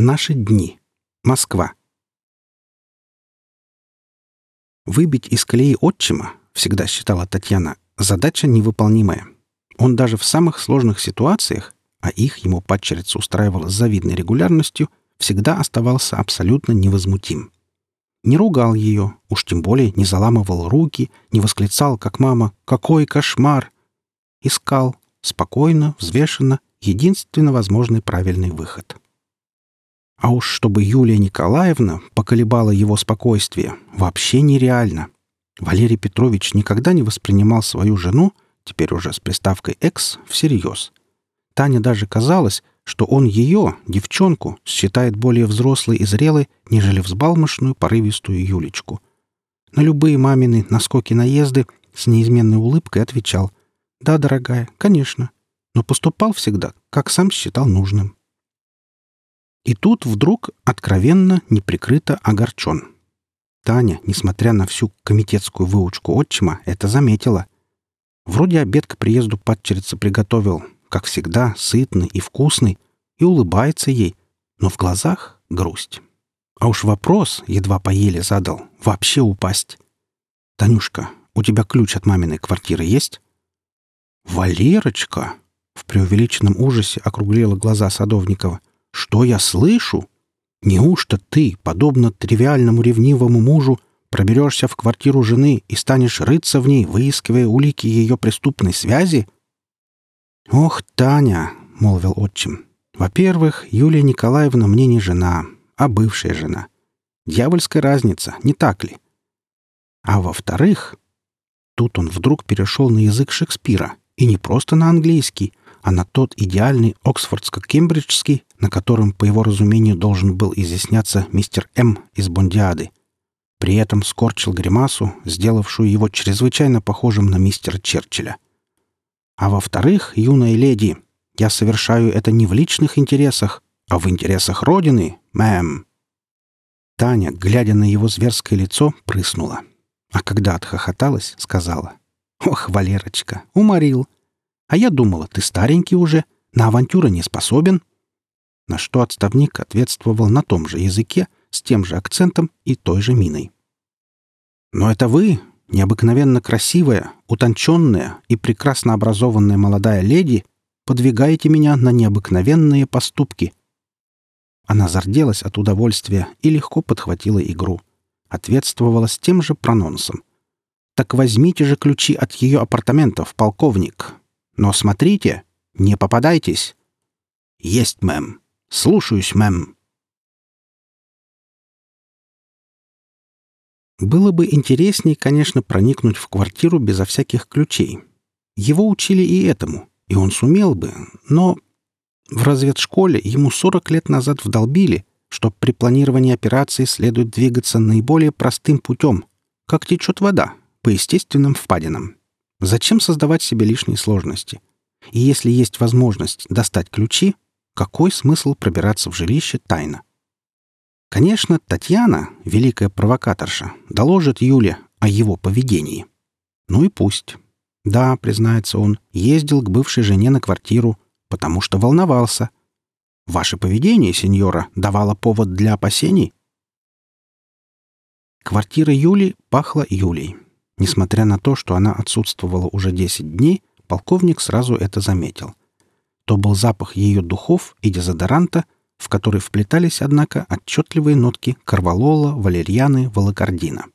Наши дни. Москва. Выбить из колеи отчима, всегда считала Татьяна, задача невыполнимая. Он даже в самых сложных ситуациях, а их ему падчерица устраивала с завидной регулярностью, всегда оставался абсолютно невозмутим. Не ругал ее, уж тем более не заламывал руки, не восклицал, как мама, «Какой кошмар!» Искал, спокойно, взвешенно, единственно возможный правильный выход. А уж чтобы Юлия Николаевна поколебала его спокойствие, вообще нереально. Валерий Петрович никогда не воспринимал свою жену, теперь уже с приставкой «экс», всерьез. Таня даже казалось, что он ее, девчонку, считает более взрослой и зрелой, нежели взбалмошную, порывистую Юлечку. На любые мамины наскоки-наезды с неизменной улыбкой отвечал «Да, дорогая, конечно», но поступал всегда, как сам считал нужным. И тут вдруг откровенно, неприкрыто огорчен. Таня, несмотря на всю комитетскую выучку отчима, это заметила. Вроде обед к приезду падчерицы приготовил, как всегда, сытный и вкусный, и улыбается ей, но в глазах грусть. А уж вопрос, едва поели, задал, вообще упасть. «Танюшка, у тебя ключ от маминой квартиры есть?» «Валерочка!» — в преувеличенном ужасе округлила глаза Садовникова. «Что я слышу? Неужто ты, подобно тривиальному ревнивому мужу, проберешься в квартиру жены и станешь рыться в ней, выискивая улики ее преступной связи?» «Ох, Таня!» — молвил отчим. «Во-первых, Юлия Николаевна мне не жена, а бывшая жена. Дьявольская разница, не так ли? А во-вторых...» Тут он вдруг перешел на язык Шекспира, и не просто на английский, а на тот идеальный оксфордско-кембриджский, на котором, по его разумению, должен был изъясняться мистер М. из Бондиады. При этом скорчил гримасу, сделавшую его чрезвычайно похожим на мистера Черчилля. А во-вторых, юная леди, я совершаю это не в личных интересах, а в интересах Родины, мэм. Таня, глядя на его зверское лицо, прыснула. А когда отхохоталась, сказала. «Ох, Валерочка, уморил. А я думала, ты старенький уже, на авантюры не способен». На что отставник ответствовал на том же языке, с тем же акцентом и той же миной. «Но это вы, необыкновенно красивая, утонченная и прекрасно образованная молодая леди, подвигаете меня на необыкновенные поступки». Она зарделась от удовольствия и легко подхватила игру. Ответствовала с тем же прононсом. «Так возьмите же ключи от ее апартаментов, полковник. Но смотрите, не попадайтесь». «Есть, мэм. Слушаюсь, мэм». Было бы интересней, конечно, проникнуть в квартиру безо всяких ключей. Его учили и этому, и он сумел бы, но в разведшколе ему 40 лет назад вдолбили, что при планировании операции следует двигаться наиболее простым путем, как течет вода, по естественным впадинам. Зачем создавать себе лишние сложности? И если есть возможность достать ключи, какой смысл пробираться в жилище тайно? Конечно, Татьяна, великая провокаторша, доложит Юле о его поведении. Ну и пусть. Да, признается он, ездил к бывшей жене на квартиру, потому что волновался. Ваше поведение, сеньора, давало повод для опасений? Квартира Юли пахла Юлей. Несмотря на то, что она отсутствовала уже 10 дней, полковник сразу это заметил. То был запах ее духов и дезодоранта — в который вплетались, однако, отчетливые нотки корвалола, валерьяны, волокордина.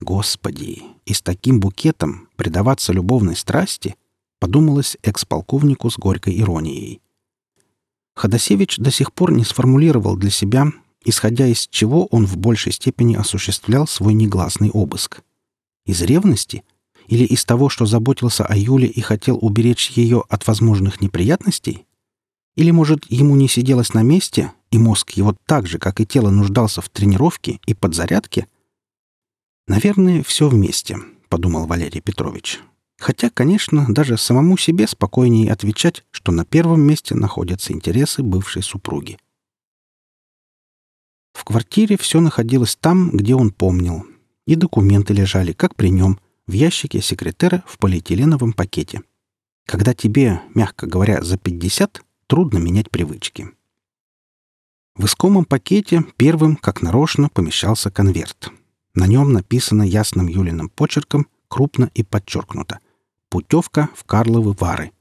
Господи, и с таким букетом предаваться любовной страсти, подумалось экс-полковнику с горькой иронией. Ходосевич до сих пор не сформулировал для себя, исходя из чего он в большей степени осуществлял свой негласный обыск. Из ревности или из того, что заботился о Юле и хотел уберечь ее от возможных неприятностей? Или, может, ему не сиделось на месте, и мозг его так же, как и тело, нуждался в тренировке и подзарядке? «Наверное, все вместе», — подумал Валерий Петрович. Хотя, конечно, даже самому себе спокойнее отвечать, что на первом месте находятся интересы бывшей супруги. В квартире все находилось там, где он помнил. И документы лежали, как при нем, в ящике секретера в полиэтиленовом пакете. Когда тебе, мягко говоря, за 50, трудно менять привычки. В искомом пакете первым, как нарочно, помещался конверт. На нем написано ясным Юлиным почерком, крупно и подчеркнуто. «Путевка в Карловы Вары».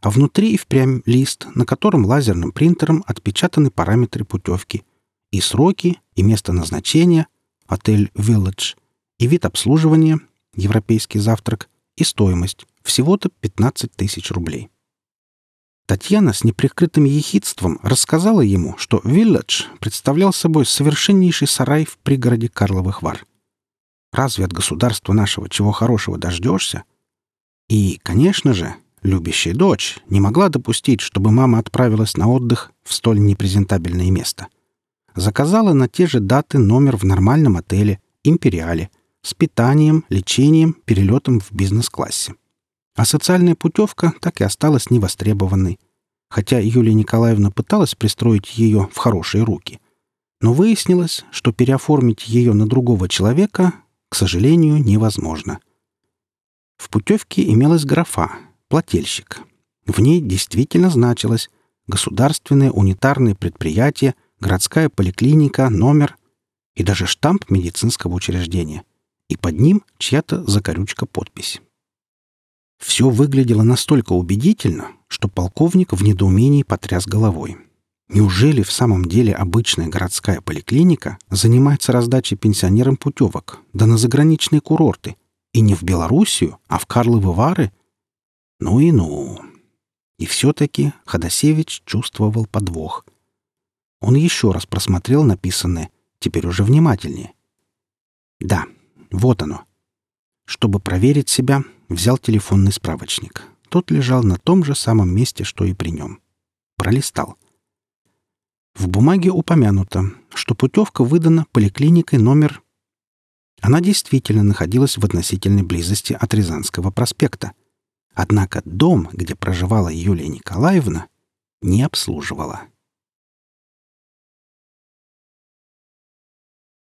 А внутри и впрямь лист, на котором лазерным принтером отпечатаны параметры путевки. И сроки, и место назначения, отель «Вилледж», и вид обслуживания, европейский завтрак, и стоимость, всего-то 15 тысяч рублей. Татьяна с неприкрытым ехидством рассказала ему, что «Вилледж» представлял собой совершеннейший сарай в пригороде Карловых Вар. Разве от государства нашего чего хорошего дождешься? И, конечно же, любящая дочь не могла допустить, чтобы мама отправилась на отдых в столь непрезентабельное место. Заказала на те же даты номер в нормальном отеле «Империале» с питанием, лечением, перелетом в бизнес-классе. А социальная путевка так и осталась невостребованной, хотя Юлия Николаевна пыталась пристроить ее в хорошие руки. Но выяснилось, что переоформить ее на другого человека, к сожалению, невозможно. В путевке имелась графа «плательщик». В ней действительно значилось «государственное унитарное предприятие», «городская поликлиника», номер и даже штамп медицинского учреждения. И под ним чья-то закорючка подпись. Все выглядело настолько убедительно, что полковник в недоумении потряс головой. Неужели в самом деле обычная городская поликлиника занимается раздачей пенсионерам путевок, да на заграничные курорты? И не в Белоруссию, а в Карловы Вары? Ну и ну. И все-таки Ходосевич чувствовал подвох. Он еще раз просмотрел написанное, теперь уже внимательнее. Да, вот оно. Чтобы проверить себя, взял телефонный справочник. Тот лежал на том же самом месте, что и при нем. Пролистал. В бумаге упомянуто, что путевка выдана поликлиникой номер... Она действительно находилась в относительной близости от Рязанского проспекта. Однако дом, где проживала Юлия Николаевна, не обслуживала.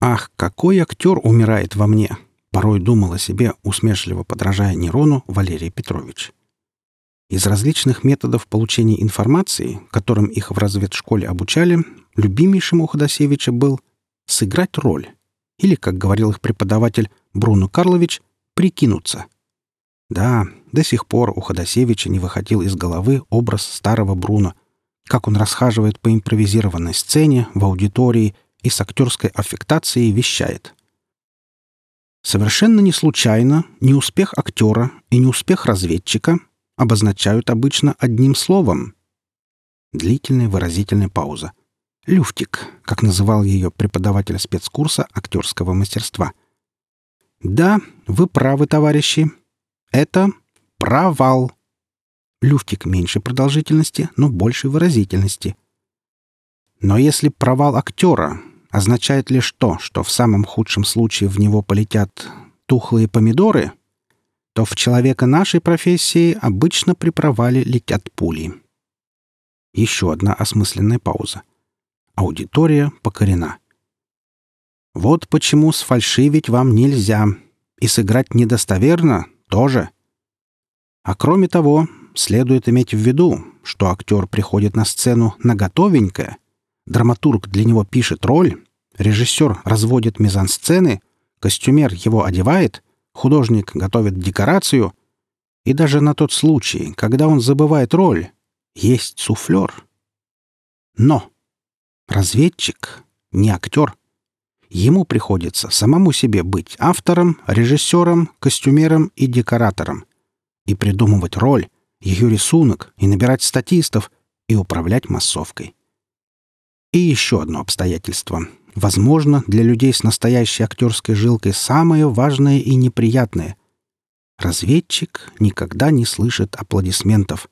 Ах, какой актер умирает во мне! Порой думал о себе, усмешливо подражая Нерону Валерий Петрович. Из различных методов получения информации, которым их в разведшколе обучали, любимейшим у Ходосевича был «сыграть роль» или, как говорил их преподаватель Бруно Карлович, «прикинуться». Да, до сих пор у Ходосевича не выходил из головы образ старого Бруно, как он расхаживает по импровизированной сцене, в аудитории и с актерской аффектацией вещает. Совершенно не случайно неуспех актера и неуспех разведчика обозначают обычно одним словом. Длительная выразительная пауза. «Люфтик», как называл ее преподаватель спецкурса актерского мастерства. «Да, вы правы, товарищи. Это провал». Люфтик меньше продолжительности, но больше выразительности. Но если провал актера означает лишь то, что в самом худшем случае в него полетят тухлые помидоры, то в человека нашей профессии обычно при провале летят пули. Еще одна осмысленная пауза. Аудитория покорена. Вот почему сфальшивить вам нельзя. И сыграть недостоверно тоже. А кроме того, следует иметь в виду, что актер приходит на сцену на готовенькое, Драматург для него пишет роль, режиссер разводит мизансцены, костюмер его одевает, художник готовит декорацию, и даже на тот случай, когда он забывает роль, есть суфлер. Но разведчик не актер. Ему приходится самому себе быть автором, режиссером, костюмером и декоратором. И придумывать роль, ее рисунок, и набирать статистов, и управлять массовкой. И еще одно обстоятельство. Возможно, для людей с настоящей актерской жилкой самое важное и неприятное. Разведчик никогда не слышит аплодисментов.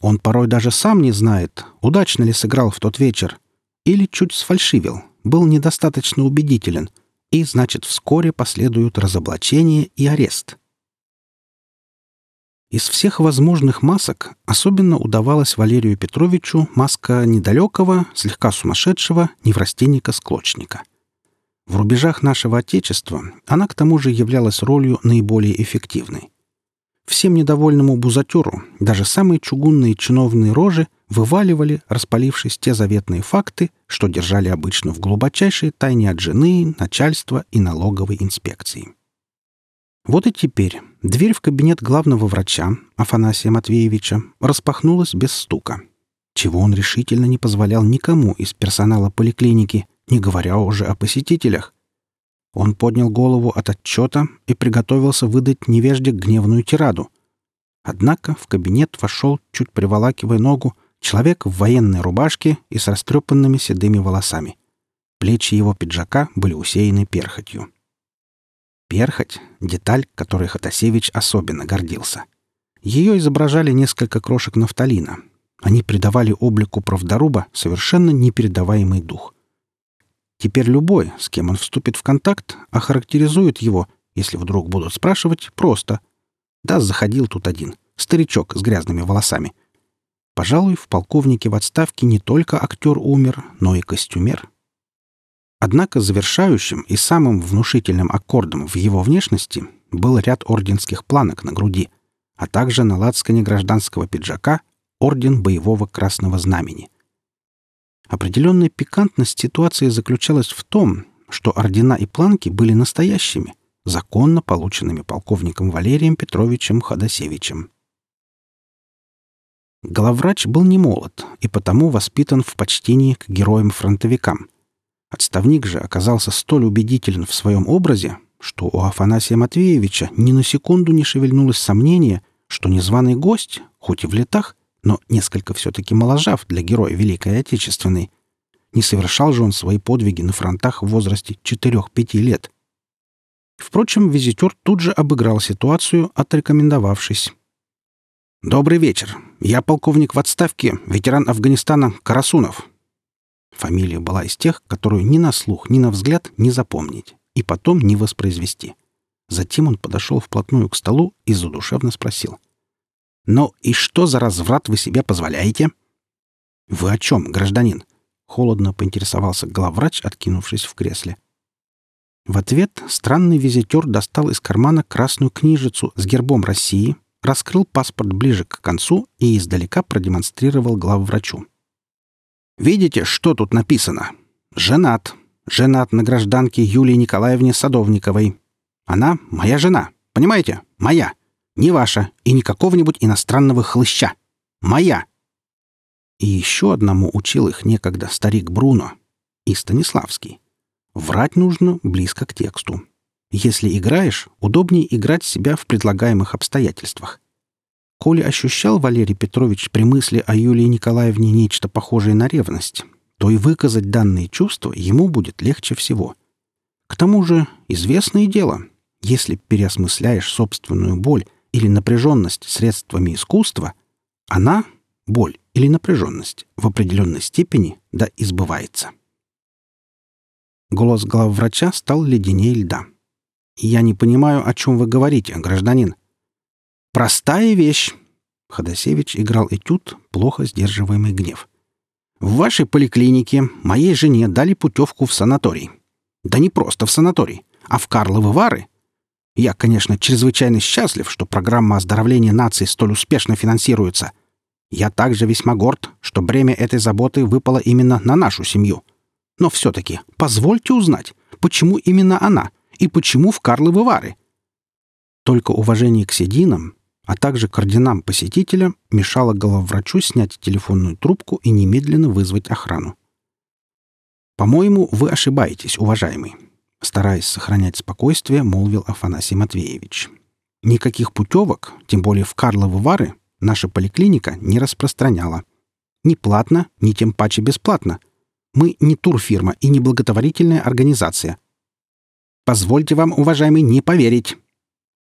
Он порой даже сам не знает, удачно ли сыграл в тот вечер. Или чуть сфальшивил, был недостаточно убедителен. И, значит, вскоре последуют разоблачение и арест. Из всех возможных масок особенно удавалась Валерию Петровичу маска недалекого, слегка сумасшедшего неврастенника-склочника. В рубежах нашего Отечества она к тому же являлась ролью наиболее эффективной. Всем недовольному бузатеру даже самые чугунные чиновные рожи вываливали, распалившись те заветные факты, что держали обычно в глубочайшей тайне от жены, начальства и налоговой инспекции. Вот и теперь дверь в кабинет главного врача, Афанасия Матвеевича, распахнулась без стука, чего он решительно не позволял никому из персонала поликлиники, не говоря уже о посетителях. Он поднял голову от отчета и приготовился выдать невежде гневную тираду. Однако в кабинет вошел, чуть приволакивая ногу, человек в военной рубашке и с растрепанными седыми волосами. Плечи его пиджака были усеяны перхотью. Перхоть — деталь, которой Хатасевич особенно гордился. Ее изображали несколько крошек нафталина. Они придавали облику правдоруба совершенно непередаваемый дух. Теперь любой, с кем он вступит в контакт, охарактеризует его, если вдруг будут спрашивать, просто. Да, заходил тут один, старичок с грязными волосами. Пожалуй, в полковнике в отставке не только актер умер, но и костюмер — Однако завершающим и самым внушительным аккордом в его внешности был ряд орденских планок на груди, а также на лацкане гражданского пиджака орден боевого красного знамени. Определенная пикантность ситуации заключалась в том, что ордена и планки были настоящими, законно полученными полковником Валерием Петровичем Ходосевичем. Главврач был не молод и потому воспитан в почтении к героям-фронтовикам — Отставник же оказался столь убедителен в своем образе, что у Афанасия Матвеевича ни на секунду не шевельнулось сомнение, что незваный гость, хоть и в летах, но несколько все-таки моложав для героя Великой Отечественной, не совершал же он свои подвиги на фронтах в возрасте 4-5 лет. Впрочем, визитер тут же обыграл ситуацию, отрекомендовавшись. «Добрый вечер. Я полковник в отставке, ветеран Афганистана Карасунов. Фамилия была из тех, которую ни на слух, ни на взгляд не запомнить и потом не воспроизвести. Затем он подошел вплотную к столу и задушевно спросил. «Ну и что за разврат вы себе позволяете?» «Вы о чем, гражданин?» — холодно поинтересовался главврач, откинувшись в кресле. В ответ странный визитер достал из кармана красную книжицу с гербом России, раскрыл паспорт ближе к концу и издалека продемонстрировал главврачу. Видите, что тут написано? Женат. Женат на гражданке Юлии Николаевне Садовниковой. Она моя жена. Понимаете? Моя. Не ваша и не какого-нибудь иностранного хлыща. Моя. И еще одному учил их некогда старик Бруно и Станиславский. Врать нужно близко к тексту. Если играешь, удобнее играть себя в предлагаемых обстоятельствах. Коли ощущал Валерий Петрович при мысли о Юлии Николаевне нечто похожее на ревность, то и выказать данные чувства ему будет легче всего. К тому же, известное дело, если переосмысляешь собственную боль или напряженность средствами искусства, она, боль или напряженность, в определенной степени да избывается. Голос главврача стал леденее льда. «Я не понимаю, о чем вы говорите, гражданин. Простая вещь. Ходосевич играл этюд, плохо сдерживаемый гнев. В вашей поликлинике моей жене дали путевку в санаторий. Да не просто в санаторий, а в Карловы Вары. Я, конечно, чрезвычайно счастлив, что программа оздоровления нации столь успешно финансируется. Я также весьма горд, что бремя этой заботы выпало именно на нашу семью. Но все-таки позвольте узнать, почему именно она и почему в Карловы Вары? Только уважение к сединам а также к орденам посетителя мешало главврачу снять телефонную трубку и немедленно вызвать охрану. «По-моему, вы ошибаетесь, уважаемый», — стараясь сохранять спокойствие, молвил Афанасий Матвеевич. «Никаких путевок, тем более в Карловы Вары, наша поликлиника не распространяла. Ни платно, ни тем паче бесплатно. Мы не турфирма и не благотворительная организация. Позвольте вам, уважаемый, не поверить.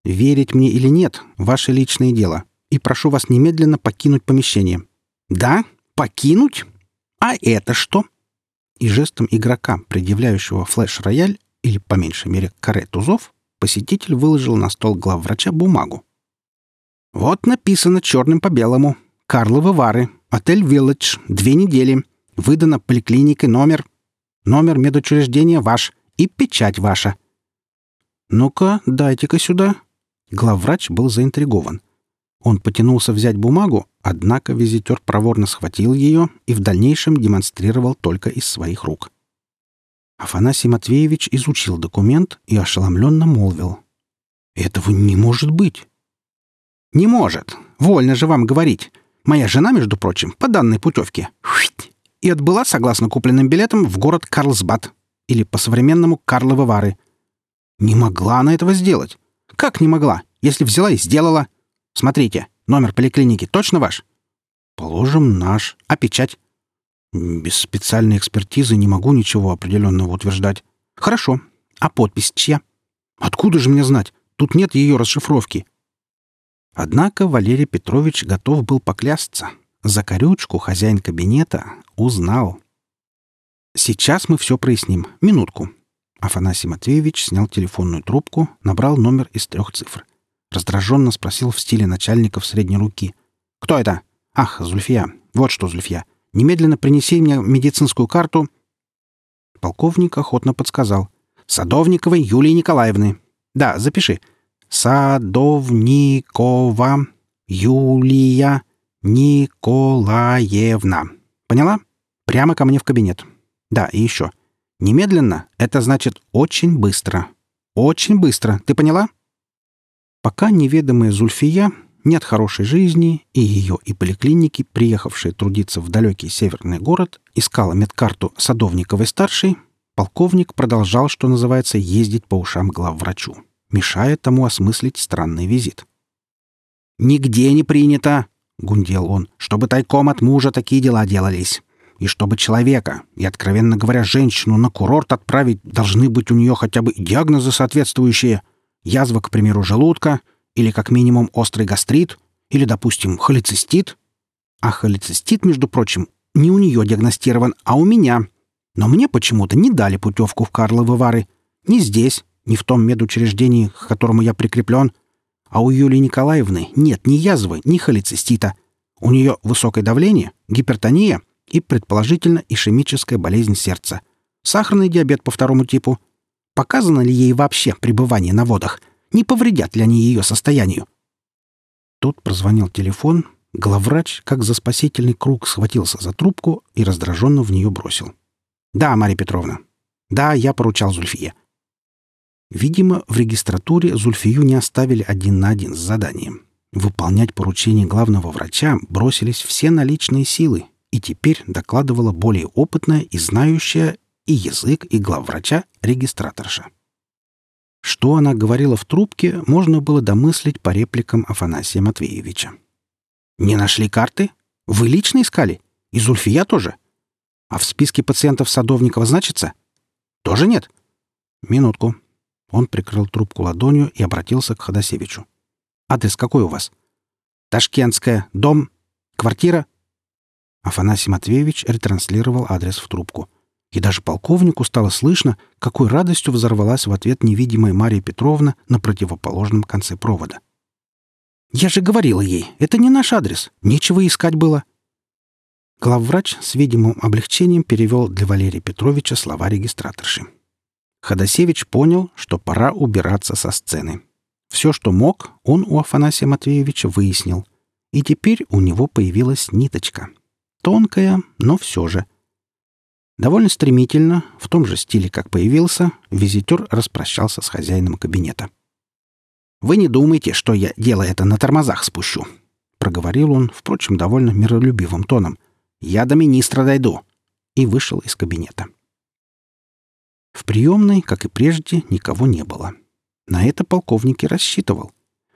Верить мне или нет — ваше личное дело. И прошу вас немедленно покинуть помещение. Да? Покинуть? А это что? И жестом игрока, предъявляющего флеш-рояль, или, по меньшей мере, каре тузов, посетитель выложил на стол главврача бумагу. Вот написано черным по белому. Карловы Вары, отель «Вилледж», две недели. Выдано поликлиникой номер. Номер медучреждения ваш и печать ваша. «Ну-ка, дайте-ка сюда», Главврач был заинтригован. Он потянулся взять бумагу, однако визитер проворно схватил ее и в дальнейшем демонстрировал только из своих рук. Афанасий Матвеевич изучил документ и ошеломленно молвил. «Этого не может быть!» «Не может! Вольно же вам говорить! Моя жена, между прочим, по данной путевке. И отбыла, согласно купленным билетам, в город Карлсбад. Или по-современному Карловы Вары. Не могла она этого сделать. Как не могла, если взяла и сделала? Смотрите, номер поликлиники точно ваш? Положим, наш. А печать? Без специальной экспертизы не могу ничего определенного утверждать. Хорошо. А подпись чья? Откуда же мне знать? Тут нет ее расшифровки. Однако Валерий Петрович готов был поклясться. За корючку хозяин кабинета узнал. «Сейчас мы все проясним. Минутку». Афанасий Матвеевич снял телефонную трубку, набрал номер из трех цифр. Раздраженно спросил в стиле начальников средней руки. «Кто это?» «Ах, Зульфия. Вот что, Зульфия. Немедленно принеси мне медицинскую карту». Полковник охотно подсказал. «Садовниковой Юлии Николаевны. Да, запиши. Садовникова Юлия Николаевна. Поняла? Прямо ко мне в кабинет. Да, и еще. Немедленно — это значит очень быстро. Очень быстро. Ты поняла?» Пока неведомая Зульфия, нет хорошей жизни, и ее и поликлиники, приехавшие трудиться в далекий северный город, искала медкарту Садовниковой-старшей, полковник продолжал, что называется, ездить по ушам главврачу, мешая тому осмыслить странный визит. «Нигде не принято!» — гундел он, — «чтобы тайком от мужа такие дела делались. И чтобы человека, и, откровенно говоря, женщину на курорт отправить, должны быть у нее хотя бы диагнозы соответствующие — язва, к примеру, желудка, или как минимум острый гастрит, или, допустим, холецистит. А холецистит, между прочим, не у нее диагностирован, а у меня. Но мне почему-то не дали путевку в Карловы Вары. Ни здесь, ни в том медучреждении, к которому я прикреплен. А у Юлии Николаевны нет ни язвы, ни холецистита. У нее высокое давление, гипертония и, предположительно, ишемическая болезнь сердца. Сахарный диабет по второму типу — Показано ли ей вообще пребывание на водах? Не повредят ли они ее состоянию? Тут прозвонил телефон, главврач, как за спасительный круг, схватился за трубку и раздраженно в нее бросил. «Да, Мария Петровна. Да, я поручал Зульфие». Видимо, в регистратуре Зульфию не оставили один на один с заданием. Выполнять поручение главного врача бросились все наличные силы, и теперь докладывала более опытная и знающая и язык, и главврача регистраторша. Что она говорила в трубке, можно было домыслить по репликам Афанасия Матвеевича. «Не нашли карты? Вы лично искали? И Зульфия тоже? А в списке пациентов Садовникова значится? Тоже нет?» «Минутку». Он прикрыл трубку ладонью и обратился к Ходосевичу. «Адрес какой у вас?» «Ташкентская. Дом. Квартира?» Афанасий Матвеевич ретранслировал адрес в трубку и даже полковнику стало слышно, какой радостью взорвалась в ответ невидимая Мария Петровна на противоположном конце провода. «Я же говорила ей, это не наш адрес, нечего искать было». Главврач с видимым облегчением перевел для Валерия Петровича слова регистраторши. Ходосевич понял, что пора убираться со сцены. Все, что мог, он у Афанасия Матвеевича выяснил. И теперь у него появилась ниточка. Тонкая, но все же — Довольно стремительно, в том же стиле, как появился, визитер распрощался с хозяином кабинета. «Вы не думайте, что я дело это на тормозах спущу», — проговорил он, впрочем, довольно миролюбивым тоном. «Я до министра дойду», и вышел из кабинета. В приемной, как и прежде, никого не было. На это полковник и рассчитывал,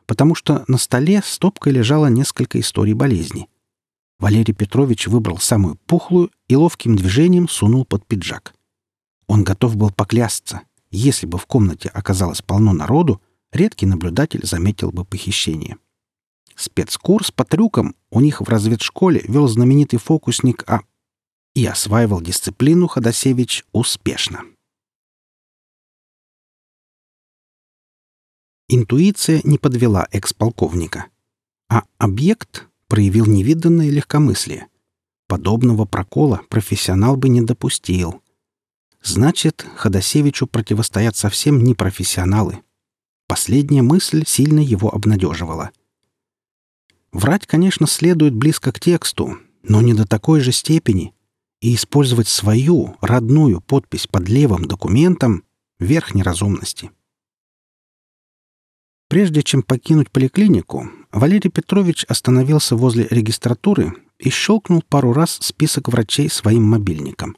потому что на столе стопкой лежало несколько историй болезни — Валерий Петрович выбрал самую пухлую и ловким движением сунул под пиджак. Он готов был поклясться. Если бы в комнате оказалось полно народу, редкий наблюдатель заметил бы похищение. Спецкурс по трюкам у них в разведшколе вел знаменитый фокусник А. И осваивал дисциплину Ходосевич успешно. Интуиция не подвела экс-полковника. А объект проявил невиданное легкомыслие. Подобного прокола профессионал бы не допустил. Значит, Ходосевичу противостоят совсем не профессионалы. Последняя мысль сильно его обнадеживала. Врать, конечно, следует близко к тексту, но не до такой же степени. И использовать свою, родную подпись под левым документом — верх неразумности. Прежде чем покинуть поликлинику, Валерий Петрович остановился возле регистратуры и щелкнул пару раз список врачей своим мобильником.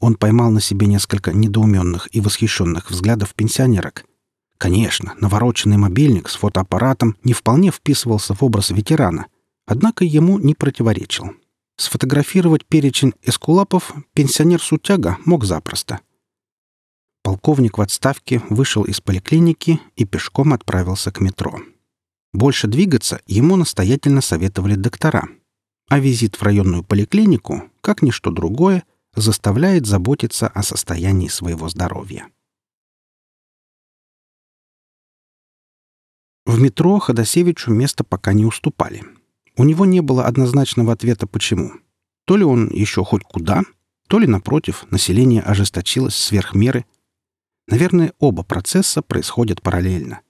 Он поймал на себе несколько недоуменных и восхищенных взглядов пенсионерок — Конечно, навороченный мобильник с фотоаппаратом не вполне вписывался в образ ветерана, однако ему не противоречил. Сфотографировать перечень эскулапов пенсионер-сутяга мог запросто. Полковник в отставке вышел из поликлиники и пешком отправился к метро. Больше двигаться ему настоятельно советовали доктора, а визит в районную поликлинику, как ничто другое, заставляет заботиться о состоянии своего здоровья. В метро Ходосевичу место пока не уступали. У него не было однозначного ответа «почему». То ли он еще хоть куда, то ли, напротив, население ожесточилось сверх меры. Наверное, оба процесса происходят параллельно.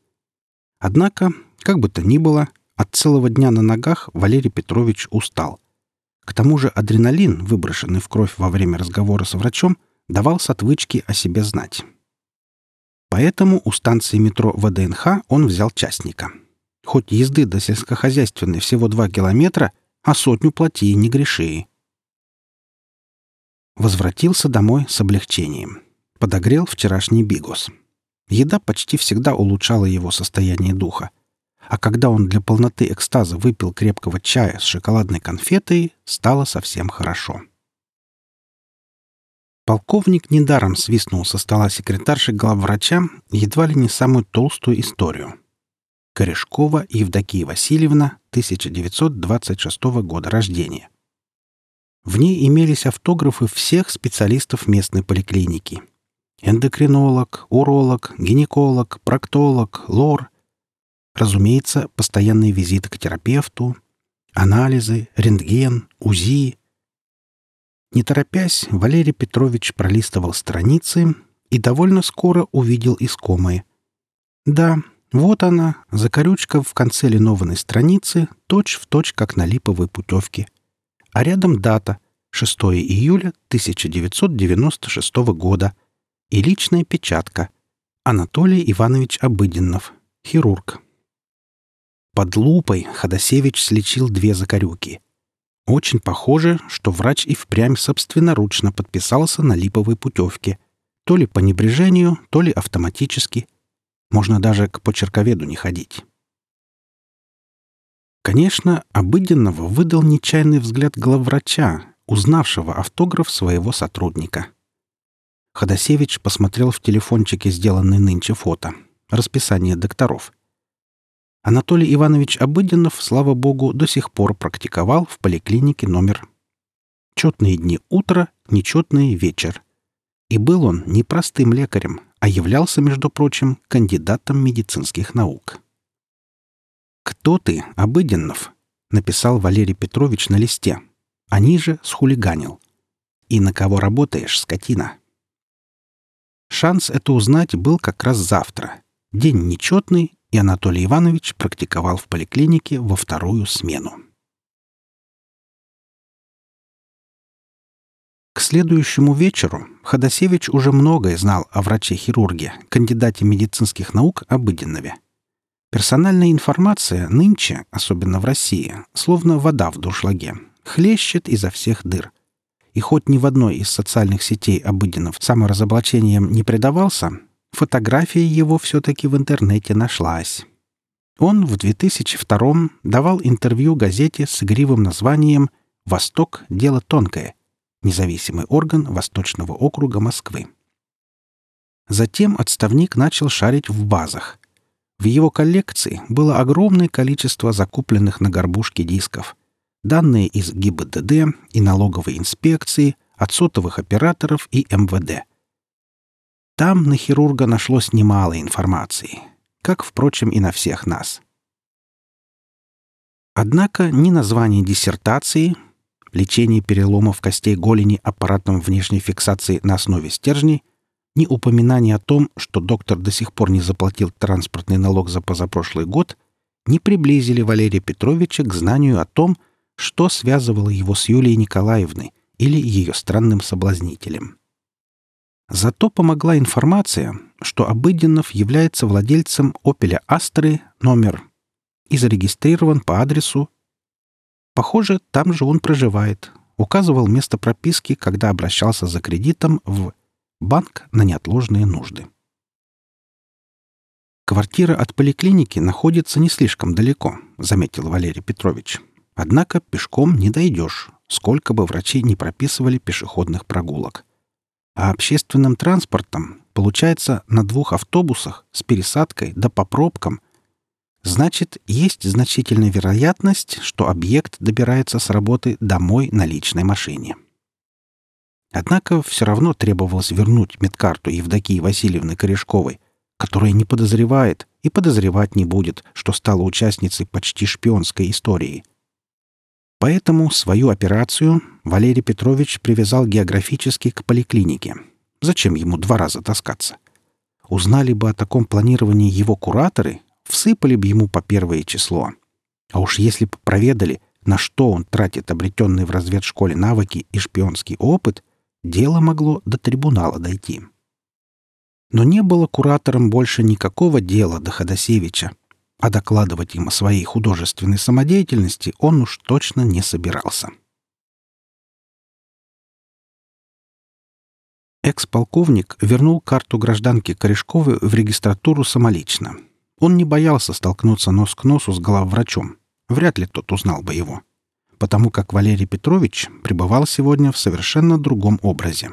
Однако, как бы то ни было, от целого дня на ногах Валерий Петрович устал. К тому же адреналин, выброшенный в кровь во время разговора с врачом, давал с отвычки о себе знать. Поэтому у станции метро ВДНХ он взял частника. Хоть езды до сельскохозяйственной всего два километра, а сотню плати не греши. Возвратился домой с облегчением. Подогрел вчерашний бигос. Еда почти всегда улучшала его состояние духа. А когда он для полноты экстаза выпил крепкого чая с шоколадной конфетой, стало совсем хорошо. Полковник недаром свистнул со стола секретарши главврача едва ли не самую толстую историю. Корешкова Евдокия Васильевна, 1926 года рождения. В ней имелись автографы всех специалистов местной поликлиники. Эндокринолог, уролог, гинеколог, проктолог, лор. Разумеется, постоянные визиты к терапевту, анализы, рентген, УЗИ, не торопясь, Валерий Петрович пролистывал страницы и довольно скоро увидел искомое. Да, вот она, закорючка в конце линованной страницы, точь-в-точь, как на липовой путевке. А рядом дата — 6 июля 1996 года и личная печатка — Анатолий Иванович Обыденнов, хирург. Под лупой Ходосевич слечил две закорюки — очень похоже, что врач и впрямь собственноручно подписался на липовой путевке. То ли по небрежению, то ли автоматически. Можно даже к почерковеду не ходить. Конечно, обыденного выдал нечаянный взгляд главврача, узнавшего автограф своего сотрудника. Ходосевич посмотрел в телефончике сделанное нынче фото. Расписание докторов. Анатолий Иванович Обыденов, слава богу, до сих пор практиковал в поликлинике номер. Четные дни утро, нечетные вечер. И был он не простым лекарем, а являлся, между прочим, кандидатом медицинских наук. «Кто ты, Обыденнов?» — написал Валерий Петрович на листе. А ниже схулиганил. «И на кого работаешь, скотина?» Шанс это узнать был как раз завтра. День нечетный, и Анатолий Иванович практиковал в поликлинике во вторую смену. К следующему вечеру Ходосевич уже многое знал о враче-хирурге, кандидате медицинских наук Обыденнове. Персональная информация нынче, особенно в России, словно вода в дуршлаге, хлещет изо всех дыр. И хоть ни в одной из социальных сетей Обыденов саморазоблачением не предавался, Фотография его все-таки в интернете нашлась. Он в 2002 давал интервью газете с игривым названием «Восток. Дело тонкое» независимый орган Восточного округа Москвы. Затем отставник начал шарить в базах. В его коллекции было огромное количество закупленных на горбушке дисков. Данные из ГИБДД и налоговой инспекции, от сотовых операторов и МВД — там на хирурга нашлось немало информации, как, впрочем, и на всех нас. Однако ни название диссертации, лечение переломов костей голени аппаратом внешней фиксации на основе стержней, ни упоминание о том, что доктор до сих пор не заплатил транспортный налог за позапрошлый год, не приблизили Валерия Петровича к знанию о том, что связывало его с Юлией Николаевной или ее странным соблазнителем. Зато помогла информация, что Обыденнов является владельцем «Опеля Астры» номер и зарегистрирован по адресу. Похоже, там же он проживает. Указывал место прописки, когда обращался за кредитом в банк на неотложные нужды. «Квартира от поликлиники находится не слишком далеко», — заметил Валерий Петрович. «Однако пешком не дойдешь, сколько бы врачи не прописывали пешеходных прогулок. А общественным транспортом, получается, на двух автобусах с пересадкой да по пробкам. Значит, есть значительная вероятность, что объект добирается с работы домой на личной машине». Однако все равно требовалось вернуть медкарту Евдокии Васильевны Корешковой, которая не подозревает и подозревать не будет, что стала участницей почти шпионской истории. Поэтому свою операцию Валерий Петрович привязал географически к поликлинике. Зачем ему два раза таскаться? Узнали бы о таком планировании его кураторы, всыпали бы ему по первое число. А уж если бы проведали, на что он тратит обретенные в разведшколе навыки и шпионский опыт, дело могло до трибунала дойти. Но не было кураторам больше никакого дела до Ходосевича, а докладывать им о своей художественной самодеятельности он уж точно не собирался. Экс-полковник вернул карту гражданки Корешковой в регистратуру самолично. Он не боялся столкнуться нос к носу с главврачом. Вряд ли тот узнал бы его. Потому как Валерий Петрович пребывал сегодня в совершенно другом образе.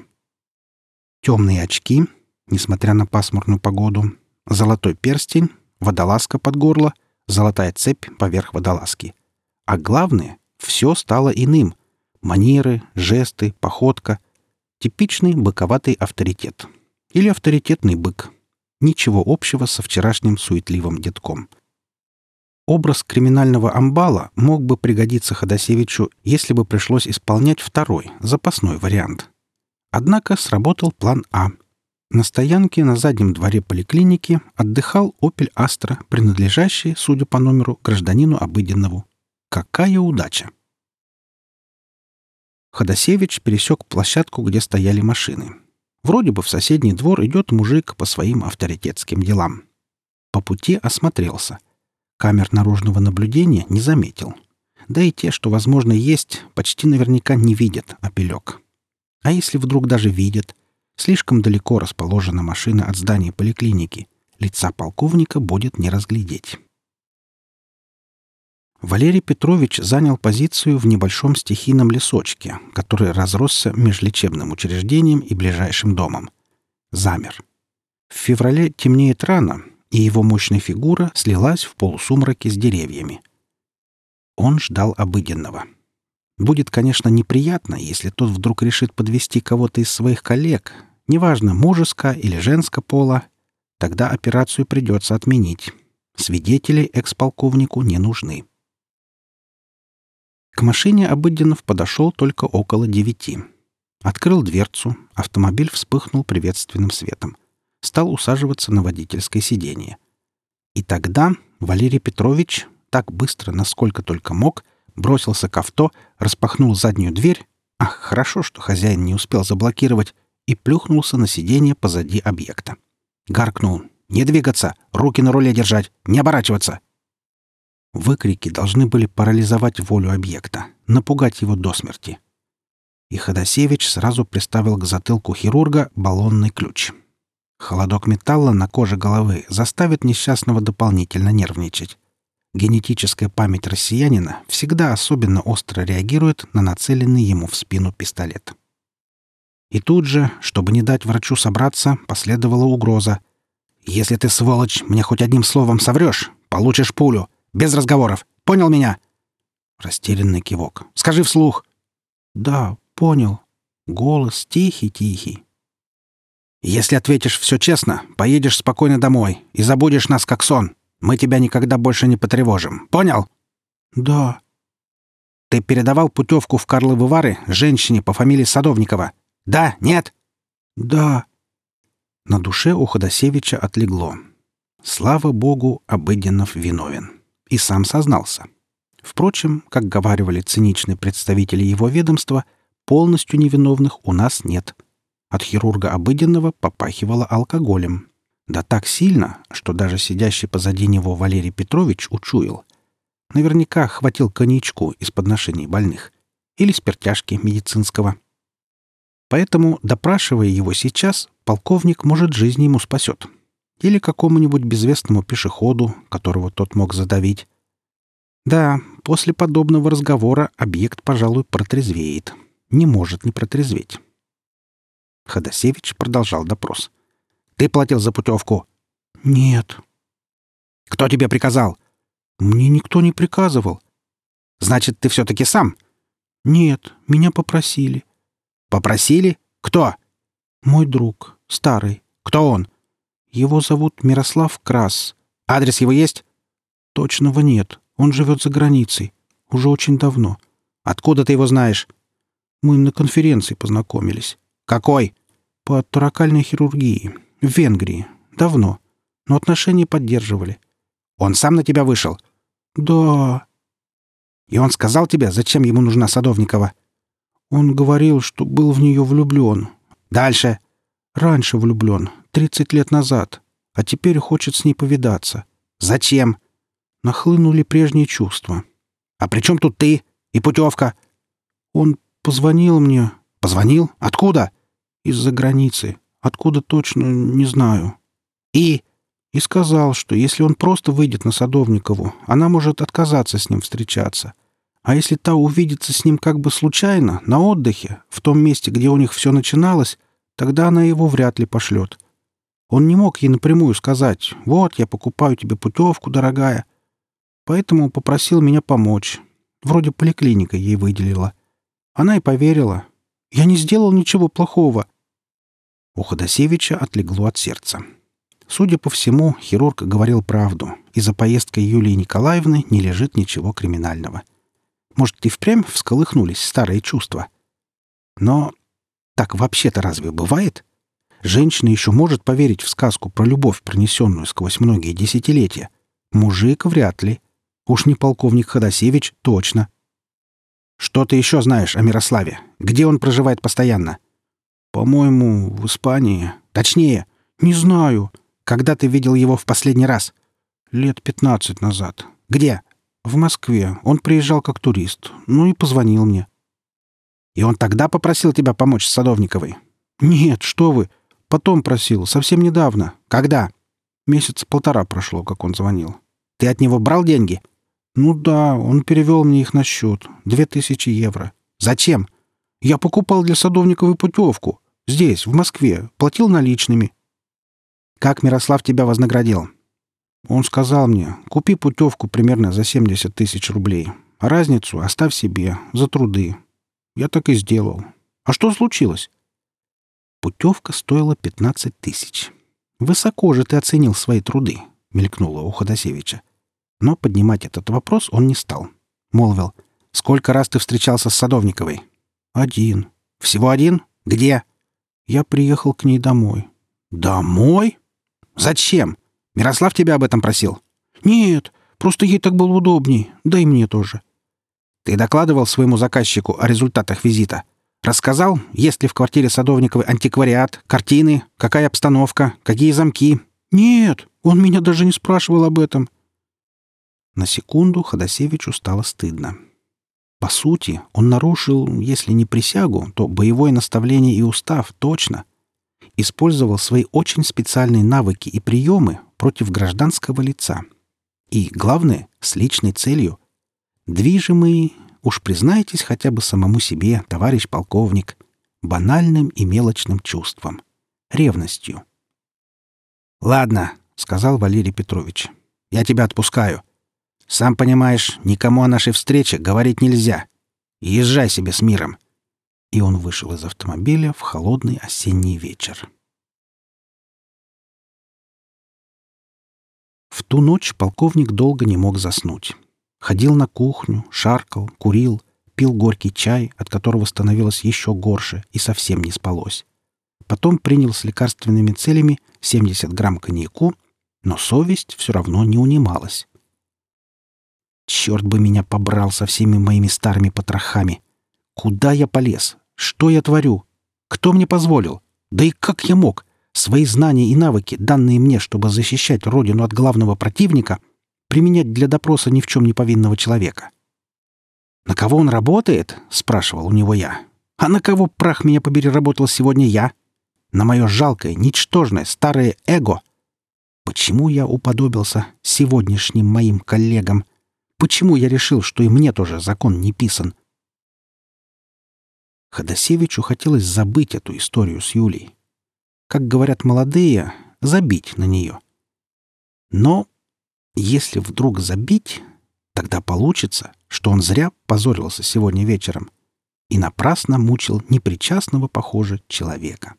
Темные очки, несмотря на пасмурную погоду, золотой перстень, водолазка под горло, золотая цепь поверх водолазки. А главное, все стало иным. Манеры, жесты, походка. Типичный быковатый авторитет. Или авторитетный бык. Ничего общего со вчерашним суетливым детком. Образ криминального амбала мог бы пригодиться Ходосевичу, если бы пришлось исполнять второй, запасной вариант. Однако сработал план А — на стоянке на заднем дворе поликлиники отдыхал «Опель Астра», принадлежащий, судя по номеру, гражданину Обыденнову. Какая удача! Ходосевич пересек площадку, где стояли машины. Вроде бы в соседний двор идет мужик по своим авторитетским делам. По пути осмотрелся. Камер наружного наблюдения не заметил. Да и те, что, возможно, есть, почти наверняка не видят опелек. А если вдруг даже видят — Слишком далеко расположена машина от здания поликлиники. Лица полковника будет не разглядеть. Валерий Петрович занял позицию в небольшом стихийном лесочке, который разросся между лечебным учреждением и ближайшим домом. Замер. В феврале темнеет рано, и его мощная фигура слилась в полусумраке с деревьями. Он ждал обыденного — Будет, конечно, неприятно, если тот вдруг решит подвести кого-то из своих коллег, неважно, мужеско или женско пола, тогда операцию придется отменить. Свидетели экс-полковнику не нужны. К машине Обыденов подошел только около девяти. Открыл дверцу, автомобиль вспыхнул приветственным светом. Стал усаживаться на водительское сиденье. И тогда Валерий Петрович, так быстро, насколько только мог, бросился к авто, распахнул заднюю дверь, ах, хорошо, что хозяин не успел заблокировать, и плюхнулся на сиденье позади объекта. Гаркнул. «Не двигаться! Руки на руле держать! Не оборачиваться!» Выкрики должны были парализовать волю объекта, напугать его до смерти. И Ходосевич сразу приставил к затылку хирурга баллонный ключ. Холодок металла на коже головы заставит несчастного дополнительно нервничать. Генетическая память россиянина всегда особенно остро реагирует на нацеленный ему в спину пистолет. И тут же, чтобы не дать врачу собраться, последовала угроза. «Если ты, сволочь, мне хоть одним словом соврешь, получишь пулю. Без разговоров. Понял меня?» Растерянный кивок. «Скажи вслух». «Да, понял». Голос тихий-тихий. «Если ответишь все честно, поедешь спокойно домой и забудешь нас как сон. Мы тебя никогда больше не потревожим. Понял?» «Да». «Ты передавал путевку в Карловы Вары женщине по фамилии Садовникова?» «Да? Нет?» «Да». На душе у Ходосевича отлегло. Слава богу, Обыденнов виновен. и сам сознался. Впрочем, как говаривали циничные представители его ведомства, полностью невиновных у нас нет. От хирурга обыденного попахивало алкоголем. Да так сильно, что даже сидящий позади него Валерий Петрович учуял. Наверняка хватил коньячку из подношений больных. Или спиртяшки медицинского. Поэтому, допрашивая его сейчас, полковник, может, жизнь ему спасет. Или какому-нибудь безвестному пешеходу, которого тот мог задавить. Да, после подобного разговора объект, пожалуй, протрезвеет. Не может не протрезветь. Ходосевич продолжал допрос. «Ты платил за путевку?» «Нет». «Кто тебе приказал?» «Мне никто не приказывал». «Значит, ты все-таки сам?» «Нет, меня попросили». «Попросили? Кто?» «Мой друг, старый». «Кто он?» «Его зовут Мирослав Крас». «Адрес его есть?» «Точного нет. Он живет за границей. Уже очень давно». «Откуда ты его знаешь?» «Мы на конференции познакомились». «Какой?» «По торакальной хирургии. В Венгрии. Давно. Но отношения поддерживали». «Он сам на тебя вышел?» «Да». «И он сказал тебе, зачем ему нужна Садовникова?» «Он говорил, что был в нее влюблен». «Дальше?» «Раньше влюблен. Тридцать лет назад. А теперь хочет с ней повидаться». «Зачем?» Нахлынули прежние чувства. «А при чем тут ты? И путевка?» «Он позвонил мне». «Позвонил? Откуда?» «Из-за границы. Откуда точно, не знаю». «И?» И сказал, что если он просто выйдет на Садовникову, она может отказаться с ним встречаться. А если та увидится с ним как бы случайно, на отдыхе, в том месте, где у них все начиналось, тогда она его вряд ли пошлет. Он не мог ей напрямую сказать «Вот, я покупаю тебе путевку, дорогая». Поэтому попросил меня помочь. Вроде поликлиника ей выделила. Она и поверила. Я не сделал ничего плохого. У Ходосевича отлегло от сердца. Судя по всему, хирург говорил правду, и за поездкой Юлии Николаевны не лежит ничего криминального. Может, и впрямь всколыхнулись старые чувства. Но так вообще-то разве бывает? Женщина еще может поверить в сказку про любовь, пронесенную сквозь многие десятилетия. Мужик вряд ли. Уж не полковник Ходосевич точно. Что ты еще знаешь о Мирославе? Где он проживает постоянно? По-моему, в Испании. Точнее, не знаю. Когда ты видел его в последний раз? Лет пятнадцать назад. Где? В Москве. Он приезжал как турист. Ну и позвонил мне. И он тогда попросил тебя помочь с Садовниковой? Нет, что вы. Потом просил. Совсем недавно. Когда? Месяца полтора прошло, как он звонил. Ты от него брал деньги? Ну да, он перевел мне их на счет. Две тысячи евро. Зачем? Я покупал для Садовниковой путевку. Здесь, в Москве. Платил наличными. Как Мирослав тебя вознаградил? Он сказал мне, купи путевку примерно за 70 тысяч рублей, а разницу оставь себе, за труды. Я так и сделал. А что случилось? Путевка стоила 15 тысяч. Высоко же ты оценил свои труды, мелькнуло у Ходосевича. Но поднимать этот вопрос он не стал. Молвил, сколько раз ты встречался с Садовниковой? Один. Всего один? Где? Я приехал к ней домой. Домой? Зачем? Мирослав тебя об этом просил? Нет, просто ей так было удобней, да и мне тоже. Ты докладывал своему заказчику о результатах визита? Рассказал, есть ли в квартире Садовниковой антиквариат, картины, какая обстановка, какие замки? Нет, он меня даже не спрашивал об этом. На секунду Ходосевичу стало стыдно. По сути, он нарушил, если не присягу, то боевое наставление и устав точно — использовал свои очень специальные навыки и приемы против гражданского лица. И, главное, с личной целью. Движимый, уж признайтесь хотя бы самому себе, товарищ полковник, банальным и мелочным чувством, ревностью. «Ладно», — сказал Валерий Петрович, — «я тебя отпускаю. Сам понимаешь, никому о нашей встрече говорить нельзя. Езжай себе с миром и он вышел из автомобиля в холодный осенний вечер. В ту ночь полковник долго не мог заснуть. Ходил на кухню, шаркал, курил, пил горький чай, от которого становилось еще горше и совсем не спалось. Потом принял с лекарственными целями 70 грамм коньяку, но совесть все равно не унималась. Черт бы меня побрал со всеми моими старыми потрохами. Куда я полез? Что я творю? Кто мне позволил? Да и как я мог? Свои знания и навыки, данные мне, чтобы защищать родину от главного противника, применять для допроса ни в чем не повинного человека. «На кого он работает?» — спрашивал у него я. «А на кого, прах меня побери, работал сегодня я? На мое жалкое, ничтожное, старое эго. Почему я уподобился сегодняшним моим коллегам? Почему я решил, что и мне тоже закон не писан?» Ходосевичу хотелось забыть эту историю с Юлей. Как говорят молодые, забить на нее. Но если вдруг забить, тогда получится, что он зря позорился сегодня вечером и напрасно мучил непричастного, похоже, человека.